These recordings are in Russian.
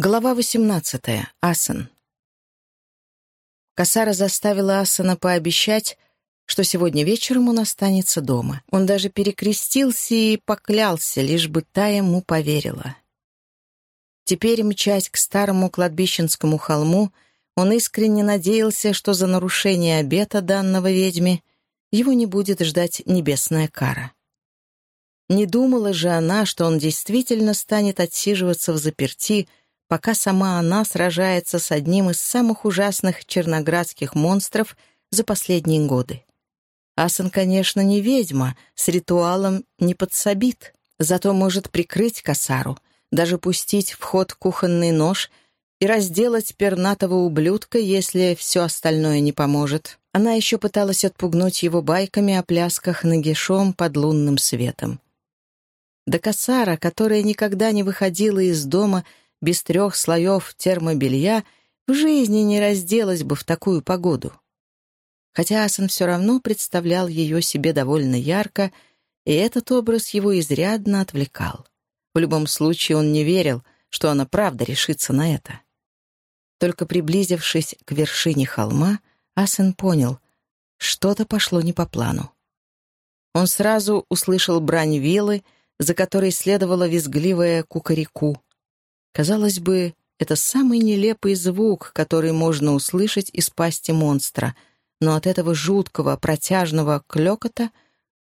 Глава 18. Асан. Касара заставила Асана пообещать, что сегодня вечером он останется дома. Он даже перекрестился и поклялся, лишь бы та ему поверила. Теперь, мчась к старому кладбищенскому холму, он искренне надеялся, что за нарушение обета данного ведьме его не будет ждать небесная кара. Не думала же она, что он действительно станет отсиживаться в заперти, пока сама она сражается с одним из самых ужасных черноградских монстров за последние годы. Асан, конечно, не ведьма, с ритуалом не подсобит, зато может прикрыть косару, даже пустить в ход кухонный нож и разделать пернатого ублюдка, если все остальное не поможет. Она еще пыталась отпугнуть его байками о плясках нагишом под лунным светом. Да косара, которая никогда не выходила из дома, без трех слоев термобелья в жизни не разделась бы в такую погоду. Хотя Асан все равно представлял ее себе довольно ярко, и этот образ его изрядно отвлекал. В любом случае он не верил, что она правда решится на это. Только приблизившись к вершине холма, Асан понял, что-то пошло не по плану. Он сразу услышал брань вилы, за которой следовала визгливая кукареку. Казалось бы, это самый нелепый звук, который можно услышать из пасти монстра, но от этого жуткого, протяжного клёкота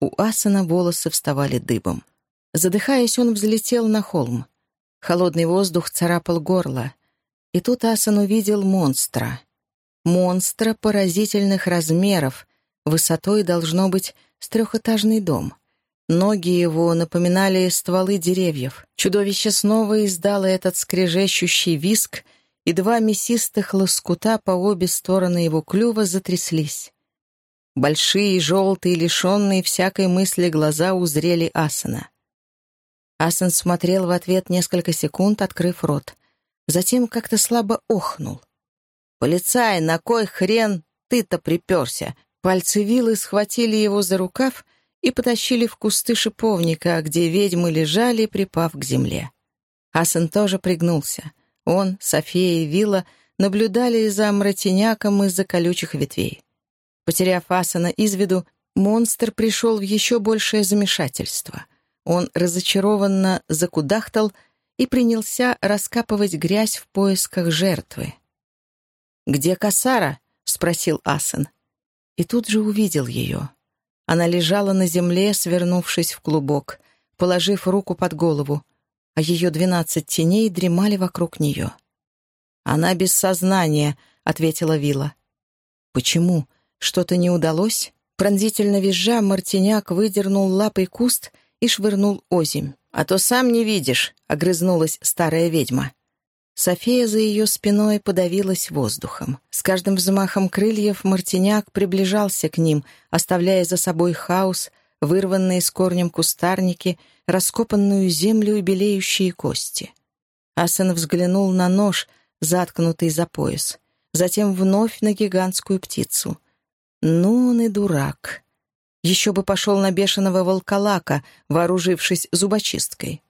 у Асана волосы вставали дыбом. Задыхаясь, он взлетел на холм. Холодный воздух царапал горло. И тут Асан увидел монстра. Монстра поразительных размеров, высотой должно быть с трехэтажный дом. Ноги его напоминали стволы деревьев. Чудовище снова издало этот скрежещущий виск, и два мясистых лоскута по обе стороны его клюва затряслись. Большие, желтые, лишенные всякой мысли глаза узрели Асана. Асан смотрел в ответ несколько секунд, открыв рот. Затем как-то слабо охнул. «Полицай, на кой хрен ты-то приперся?» Пальцы вилы схватили его за рукав — и потащили в кусты шиповника, где ведьмы лежали, припав к земле. Асан тоже пригнулся. Он, София и Вилла наблюдали за мратиняком из-за колючих ветвей. Потеряв Асана из виду, монстр пришел в еще большее замешательство. Он разочарованно закудахтал и принялся раскапывать грязь в поисках жертвы. «Где Касара?» — спросил Асан. И тут же увидел ее. Она лежала на земле, свернувшись в клубок, положив руку под голову, а ее двенадцать теней дремали вокруг нее. «Она без сознания», — ответила Вила. «Почему? Что-то не удалось?» Пронзительно визжа, Мартиняк выдернул лапой куст и швырнул озимь. «А то сам не видишь», — огрызнулась старая ведьма. София за ее спиной подавилась воздухом. С каждым взмахом крыльев Мартиняк приближался к ним, оставляя за собой хаос, вырванные с корнем кустарники, раскопанную землю и белеющие кости. Асен взглянул на нож, заткнутый за пояс, затем вновь на гигантскую птицу. Ну, он и дурак. Еще бы пошел на бешеного волколака, вооружившись зубочисткой.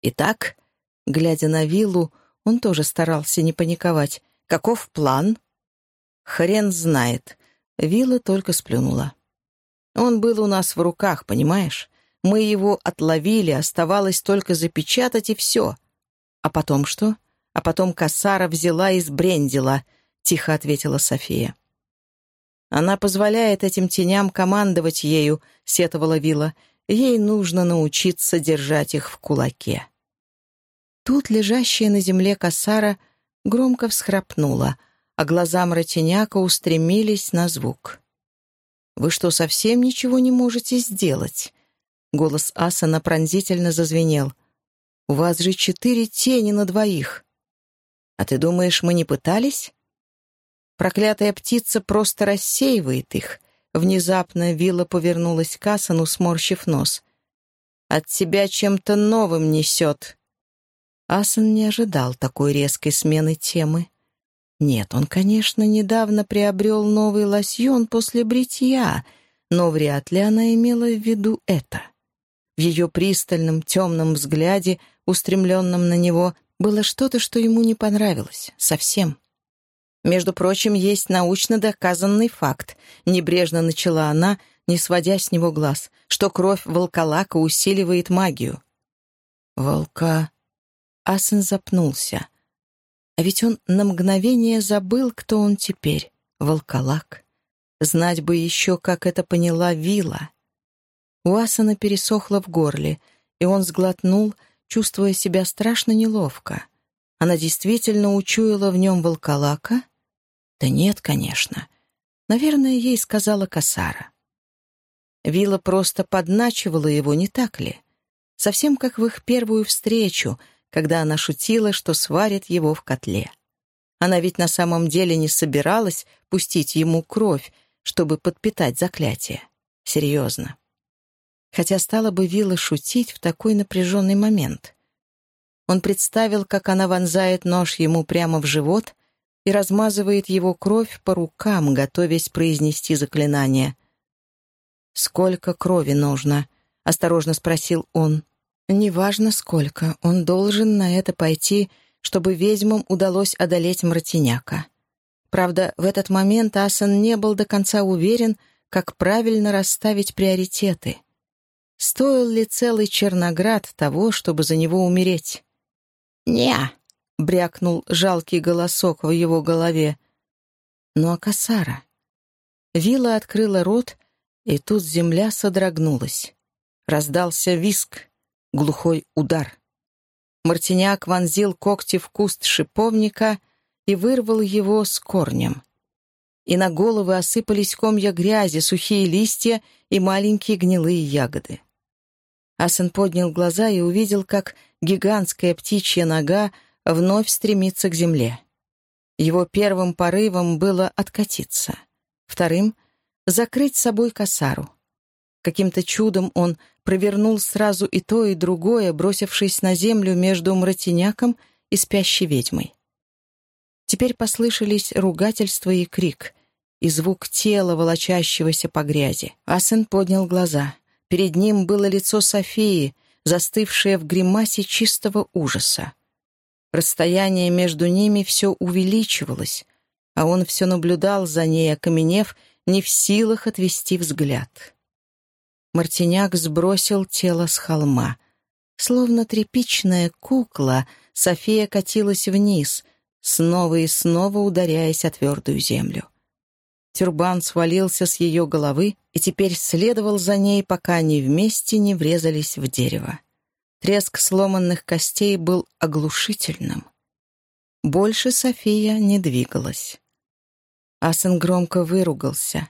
Итак, глядя на виллу, он тоже старался не паниковать. «Каков план?» «Хрен знает». Вилла только сплюнула. «Он был у нас в руках, понимаешь? Мы его отловили, оставалось только запечатать и все. А потом что? А потом косара взяла и сбрендила», — тихо ответила София. «Она позволяет этим теням командовать ею», — сетовала Вилла. «Ей нужно научиться держать их в кулаке». Тут лежащая на земле косара громко всхрапнула, а глаза мраченяка устремились на звук. «Вы что, совсем ничего не можете сделать?» Голос Асана пронзительно зазвенел. «У вас же четыре тени на двоих. А ты думаешь, мы не пытались?» Проклятая птица просто рассеивает их. Внезапно Вилла повернулась к Асану, сморщив нос. «От тебя чем-то новым несет», Асан не ожидал такой резкой смены темы. Нет, он, конечно, недавно приобрел новый лосьон после бритья, но вряд ли она имела в виду это. В ее пристальном темном взгляде, устремленном на него, было что-то, что ему не понравилось. Совсем. Между прочим, есть научно доказанный факт, небрежно начала она, не сводя с него глаз, что кровь волколака усиливает магию. Волка... Асен запнулся. А ведь он на мгновение забыл, кто он теперь. Волколак. Знать бы еще, как это поняла Вила. У Асана пересохло в горле, и он сглотнул, чувствуя себя страшно неловко. Она действительно учуяла в нем волколака? Да нет, конечно. Наверное, ей сказала Касара. Вилла просто подначивала его, не так ли? Совсем как в их первую встречу, когда она шутила, что сварит его в котле. Она ведь на самом деле не собиралась пустить ему кровь, чтобы подпитать заклятие. Серьезно. Хотя стала бы Вилла шутить в такой напряженный момент. Он представил, как она вонзает нож ему прямо в живот и размазывает его кровь по рукам, готовясь произнести заклинание. «Сколько крови нужно?» — осторожно спросил он. «Неважно, сколько. Он должен на это пойти, чтобы ведьмам удалось одолеть Мартиняка». Правда, в этот момент Асан не был до конца уверен, как правильно расставить приоритеты. Стоил ли целый Черноград того, чтобы за него умереть? «Не!» — брякнул жалкий голосок в его голове. «Ну а Касара?» Вилла открыла рот, и тут земля содрогнулась. Раздался виск, глухой удар. Мартиняк вонзил когти в куст шиповника — и вырвал его с корнем. И на головы осыпались комья грязи, сухие листья и маленькие гнилые ягоды. Асен поднял глаза и увидел, как гигантская птичья нога вновь стремится к земле. Его первым порывом было откатиться, вторым — закрыть собой косару. Каким-то чудом он провернул сразу и то, и другое, бросившись на землю между мратиняком и спящей ведьмой. Теперь послышались ругательство и крик, и звук тела, волочащегося по грязи. Асен поднял глаза. Перед ним было лицо Софии, застывшее в гримасе чистого ужаса. Расстояние между ними все увеличивалось, а он все наблюдал за ней, окаменев, не в силах отвести взгляд. Мартиняк сбросил тело с холма. Словно тряпичная кукла, София катилась вниз, снова и снова ударяясь о твердую землю. Тюрбан свалился с ее головы и теперь следовал за ней, пока они вместе не врезались в дерево. Треск сломанных костей был оглушительным. Больше София не двигалась. Асен громко выругался.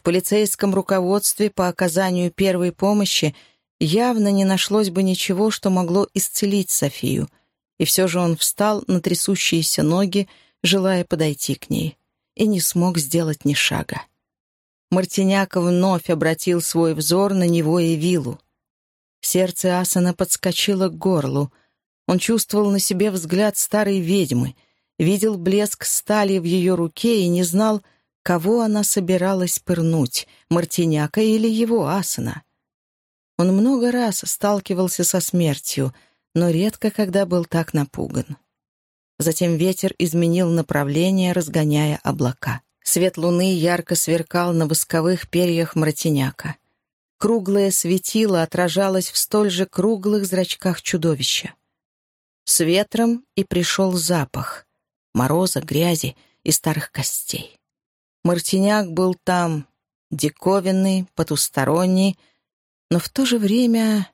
В полицейском руководстве по оказанию первой помощи явно не нашлось бы ничего, что могло исцелить Софию — и все же он встал на трясущиеся ноги, желая подойти к ней, и не смог сделать ни шага. Мартиняк вновь обратил свой взор на него и виллу. Сердце Асана подскочило к горлу. Он чувствовал на себе взгляд старой ведьмы, видел блеск стали в ее руке и не знал, кого она собиралась пырнуть, Мартиняка или его Асана. Он много раз сталкивался со смертью — но редко когда был так напуган. Затем ветер изменил направление, разгоняя облака. Свет луны ярко сверкал на восковых перьях мратиняка. Круглое светило отражалось в столь же круглых зрачках чудовища. С ветром и пришел запах — мороза, грязи и старых костей. Мартиняк был там, диковинный, потусторонний, но в то же время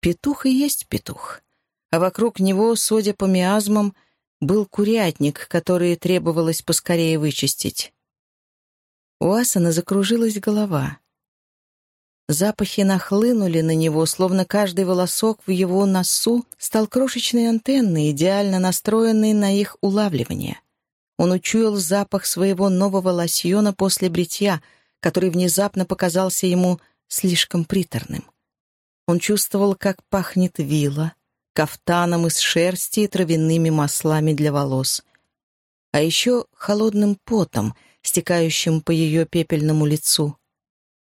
петух и есть петух а вокруг него, судя по миазмам, был курятник, который требовалось поскорее вычистить. У Асана закружилась голова. Запахи нахлынули на него, словно каждый волосок в его носу стал крошечной антенной, идеально настроенной на их улавливание. Он учуял запах своего нового лосьона после бритья, который внезапно показался ему слишком приторным. Он чувствовал, как пахнет вилла, кафтаном из шерсти и травяными маслами для волос. А еще холодным потом, стекающим по ее пепельному лицу.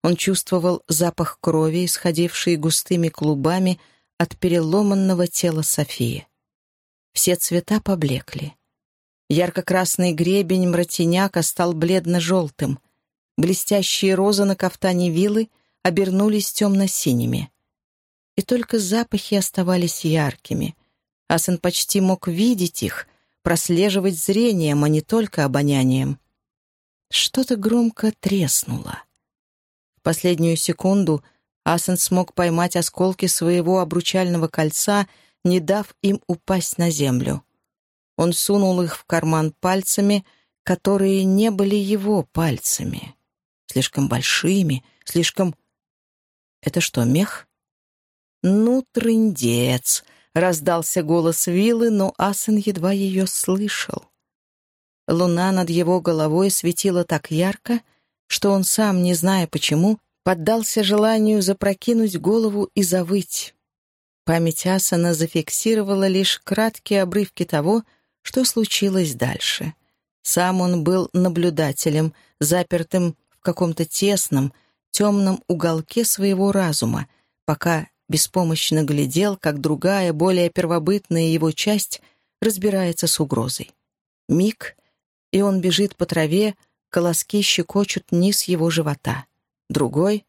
Он чувствовал запах крови, исходивший густыми клубами от переломанного тела Софии. Все цвета поблекли. Ярко-красный гребень мратиняка стал бледно-желтым. Блестящие розы на кафтане вилы обернулись темно-синими. И только запахи оставались яркими. Асан почти мог видеть их, прослеживать зрением, а не только обонянием. Что-то громко треснуло. В последнюю секунду Асан смог поймать осколки своего обручального кольца, не дав им упасть на землю. Он сунул их в карман пальцами, которые не были его пальцами. Слишком большими, слишком... Это что, мех? «Ну, трындец!» — раздался голос Виллы, но Асен едва ее слышал. Луна над его головой светила так ярко, что он сам, не зная почему, поддался желанию запрокинуть голову и завыть. Память Асана зафиксировала лишь краткие обрывки того, что случилось дальше. Сам он был наблюдателем, запертым в каком-то тесном, темном уголке своего разума, пока беспомощно глядел, как другая, более первобытная его часть разбирается с угрозой. Миг, и он бежит по траве, колоски щекочут низ его живота. Другой,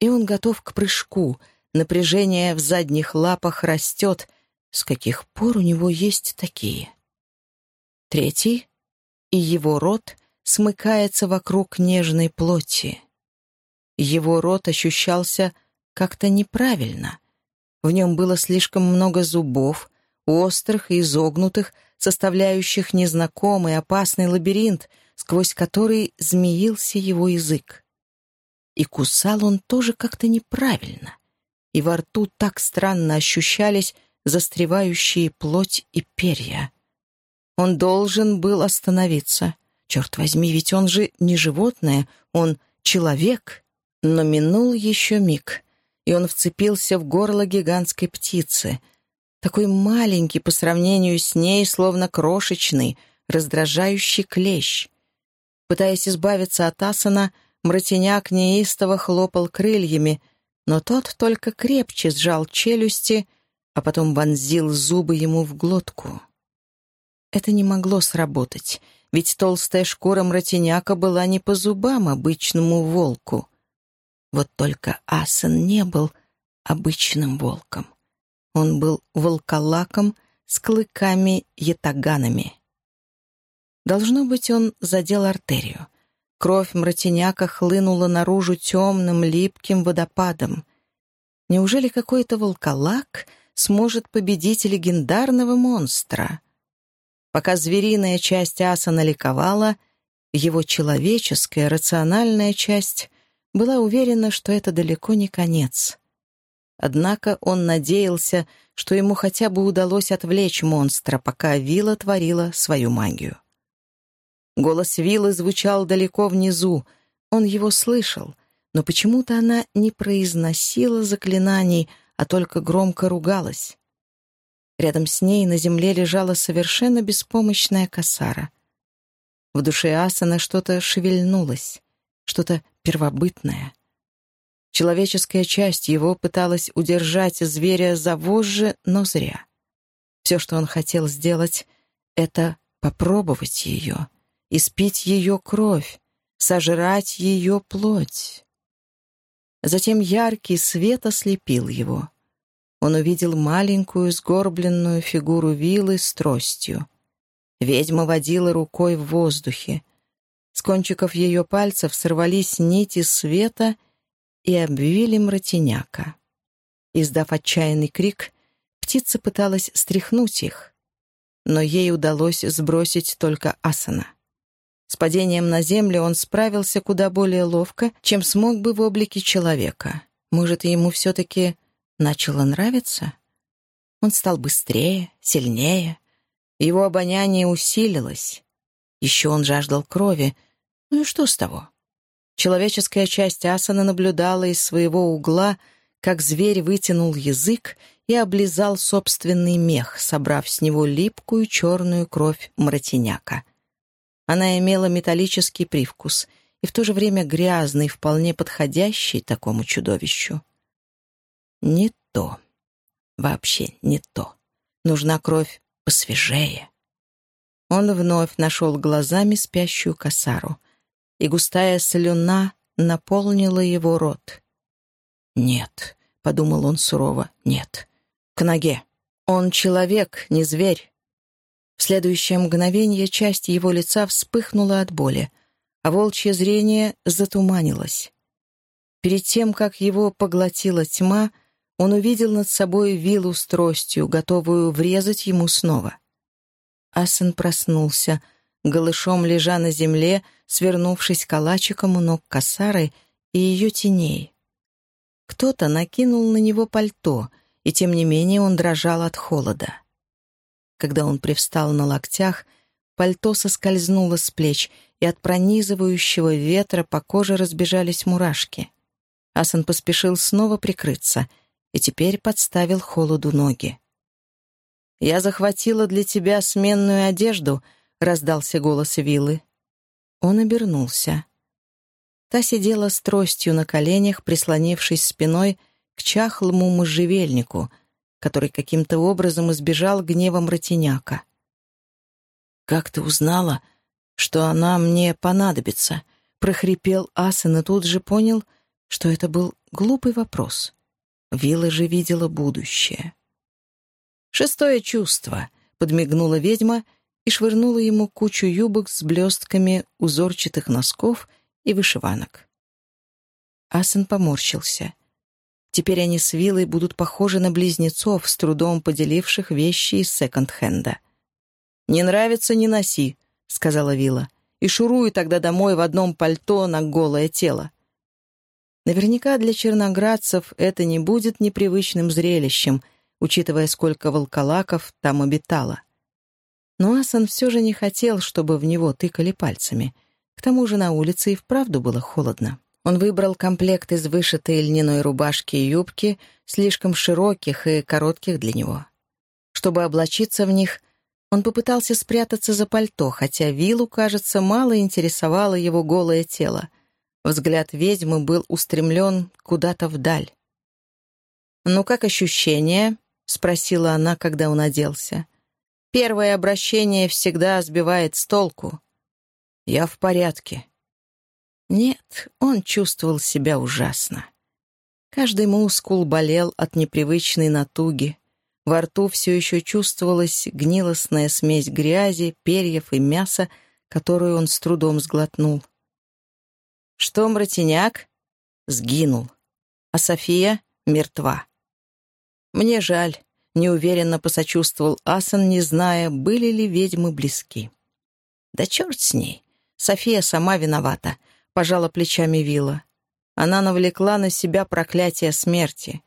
и он готов к прыжку, напряжение в задних лапах растет, с каких пор у него есть такие. Третий, и его рот смыкается вокруг нежной плоти. Его рот ощущался как-то неправильно. В нем было слишком много зубов, острых и изогнутых, составляющих незнакомый опасный лабиринт, сквозь который змеился его язык. И кусал он тоже как-то неправильно, и во рту так странно ощущались застревающие плоть и перья. Он должен был остановиться. Черт возьми, ведь он же не животное, он человек. Но минул еще миг, и он вцепился в горло гигантской птицы. Такой маленький по сравнению с ней, словно крошечный, раздражающий клещ. Пытаясь избавиться от асана, Мратеняк неистово хлопал крыльями, но тот только крепче сжал челюсти, а потом вонзил зубы ему в глотку. Это не могло сработать, ведь толстая шкура мратеняка была не по зубам обычному волку. Вот только Асен не был обычным волком. Он был волколаком с клыками-ятаганами. Должно быть, он задел артерию. Кровь мратеняка хлынула наружу темным, липким водопадом. Неужели какой-то волколак сможет победить легендарного монстра? Пока звериная часть аса наликовала, его человеческая, рациональная часть была уверена, что это далеко не конец. Однако он надеялся, что ему хотя бы удалось отвлечь монстра, пока Вилла творила свою магию. Голос Виллы звучал далеко внизу, он его слышал, но почему-то она не произносила заклинаний, а только громко ругалась. Рядом с ней на земле лежала совершенно беспомощная косара. В душе Асана что-то шевельнулось, что-то первобытное. Человеческая часть его пыталась удержать зверя за вожжи, но зря. Все, что он хотел сделать, — это попробовать ее, испить ее кровь, сожрать ее плоть. Затем яркий свет ослепил его. Он увидел маленькую сгорбленную фигуру вилы с тростью. Ведьма водила рукой в воздухе. С кончиков ее пальцев сорвались нити света и обвили мратеняка. Издав отчаянный крик, птица пыталась стряхнуть их, но ей удалось сбросить только асана. С падением на землю он справился куда более ловко, чем смог бы в облике человека. Может, ему все-таки начало нравиться. Он стал быстрее, сильнее. Его обоняние усилилось. Еще он жаждал крови. Ну и что с того? Человеческая часть асана наблюдала из своего угла, как зверь вытянул язык и облизал собственный мех, собрав с него липкую черную кровь мратиняка. Она имела металлический привкус и в то же время грязный, вполне подходящий такому чудовищу. Не то. Вообще не то. Нужна кровь посвежее. Он вновь нашел глазами спящую косару, и густая слюна наполнила его рот. «Нет», — подумал он сурово, — «нет, к ноге. Он человек, не зверь». В следующее мгновение часть его лица вспыхнула от боли, а волчье зрение затуманилось. Перед тем, как его поглотила тьма, он увидел над собой вилу с тростью, готовую врезать ему снова. Асен проснулся, голышом лежа на земле, свернувшись калачиком у ног косары и ее теней. Кто-то накинул на него пальто, и тем не менее он дрожал от холода. Когда он привстал на локтях, пальто соскользнуло с плеч, и от пронизывающего ветра по коже разбежались мурашки. Асан поспешил снова прикрыться и теперь подставил холоду ноги. «Я захватила для тебя сменную одежду», — раздался голос Вилы. Он обернулся. Та сидела с тростью на коленях, прислонившись спиной к чахлому можжевельнику, который каким-то образом избежал гнева Мратиняка. «Как ты узнала, что она мне понадобится?» — прохрипел Асен и тут же понял, что это был глупый вопрос. Вилла же видела будущее. «Шестое чувство», — подмигнула ведьма и швырнула ему кучу юбок с блестками узорчатых носков и вышиванок. Асен поморщился. Теперь они с Виллой будут похожи на близнецов, с трудом поделивших вещи из секонд-хенда. «Не нравится — не носи», — сказала Вилла. «И шуруй тогда домой в одном пальто на голое тело». Наверняка для черноградцев это не будет непривычным зрелищем, учитывая, сколько волколаков там обитало. Но Асан все же не хотел, чтобы в него тыкали пальцами — к тому же на улице и вправду было холодно. Он выбрал комплект из вышитой льняной рубашки и юбки, слишком широких и коротких для него. Чтобы облачиться в них, он попытался спрятаться за пальто, хотя Виллу, кажется, мало интересовало его голое тело. Взгляд ведьмы был устремлен куда-то вдаль. «Ну, как ощущение?» — спросила она, когда он оделся. «Первое обращение всегда сбивает с толку». Я в порядке». Нет, он чувствовал себя ужасно. Каждый мускул болел от непривычной натуги. Во рту все еще чувствовалась гнилостная смесь грязи, перьев и мяса, которую он с трудом сглотнул. Что, мратиняк? Сгинул. А София мертва. Мне жаль, неуверенно посочувствовал Асан, не зная, были ли ведьмы близки. Да черт с ней. София сама виновата», — пожала плечами Вилла. Она навлекла на себя проклятие смерти.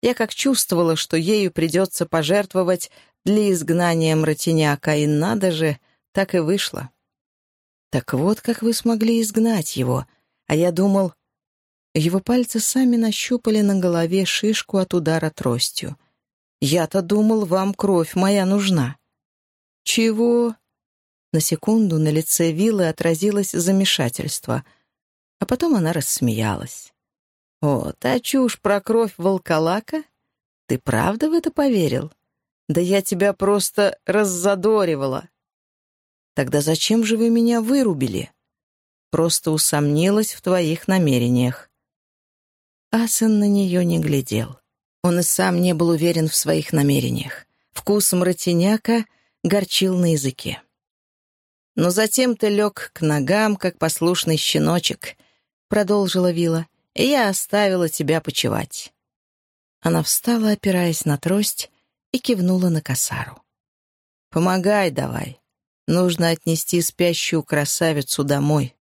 Я как чувствовала, что ею придется пожертвовать для изгнания мратиняка, и надо же, так и вышло. Так вот, как вы смогли изгнать его. А я думал... Его пальцы сами нащупали на голове шишку от удара тростью. Я-то думал, вам кровь моя нужна. Чего? На секунду на лице Виллы отразилось замешательство, а потом она рассмеялась. «О, та чушь про кровь волколака? Ты правда в это поверил? Да я тебя просто раззадоривала!» «Тогда зачем же вы меня вырубили?» «Просто усомнилась в твоих намерениях». Асен на нее не глядел. Он и сам не был уверен в своих намерениях. Вкус мратиняка горчил на языке. Но затем ты лег к ногам, как послушный щеночек, — продолжила Вила, — и я оставила тебя почевать. Она встала, опираясь на трость, и кивнула на косару. «Помогай давай. Нужно отнести спящую красавицу домой».